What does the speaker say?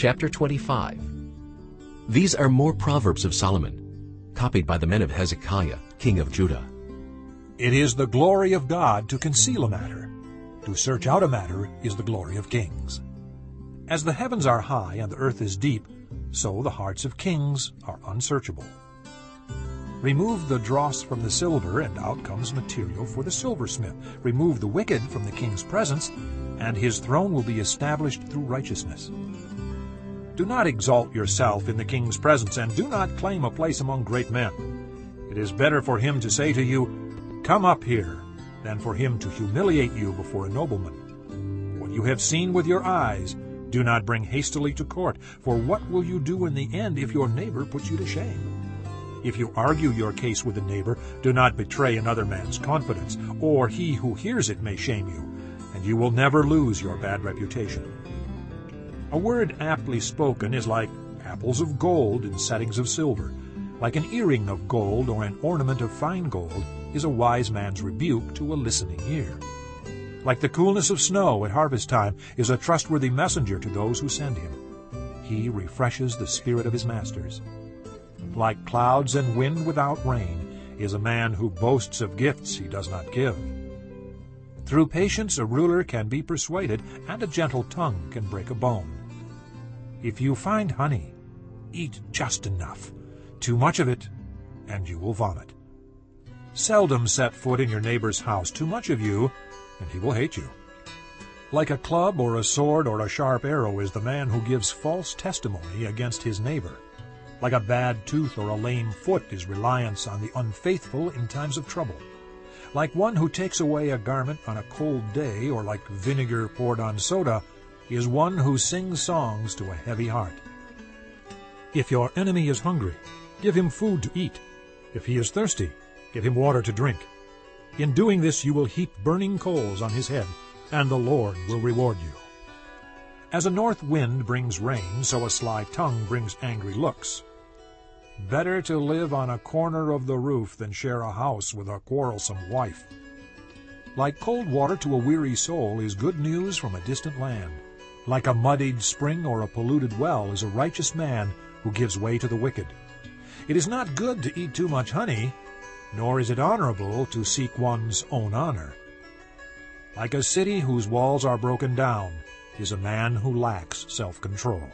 chapter 25. These are more proverbs of Solomon, copied by the men of Hezekiah, king of Judah. It is the glory of God to conceal a matter. To search out a matter is the glory of kings. As the heavens are high and the earth is deep, so the hearts of kings are unsearchable. Remove the dross from the silver, and out comes material for the silversmith. Remove the wicked from the king's presence, and his throne will be established through righteousness. Do not exalt yourself in the king's presence, and do not claim a place among great men. It is better for him to say to you, Come up here, than for him to humiliate you before a nobleman. What you have seen with your eyes, do not bring hastily to court, for what will you do in the end if your neighbor puts you to shame? If you argue your case with a neighbor, do not betray another man's confidence, or he who hears it may shame you, and you will never lose your bad reputation. A word aptly spoken is like apples of gold in settings of silver. Like an earring of gold or an ornament of fine gold is a wise man's rebuke to a listening ear. Like the coolness of snow at harvest time is a trustworthy messenger to those who send him. He refreshes the spirit of his masters. Like clouds and wind without rain is a man who boasts of gifts he does not give. Through patience a ruler can be persuaded, and a gentle tongue can break a bone. If you find honey, eat just enough. Too much of it, and you will vomit. Seldom set foot in your neighbor's house. Too much of you, and he will hate you. Like a club or a sword or a sharp arrow is the man who gives false testimony against his neighbor. Like a bad tooth or a lame foot is reliance on the unfaithful in times of trouble. Like one who takes away a garment on a cold day, or like vinegar poured on soda, is one who sings songs to a heavy heart. If your enemy is hungry, give him food to eat. If he is thirsty, give him water to drink. In doing this you will heap burning coals on his head, and the Lord will reward you. As a north wind brings rain, so a sly tongue brings angry looks. Better to live on a corner of the roof than share a house with a quarrelsome wife. Like cold water to a weary soul is good news from a distant land. Like a muddied spring or a polluted well is a righteous man who gives way to the wicked. It is not good to eat too much honey, nor is it honorable to seek one's own honor. Like a city whose walls are broken down is a man who lacks self-control.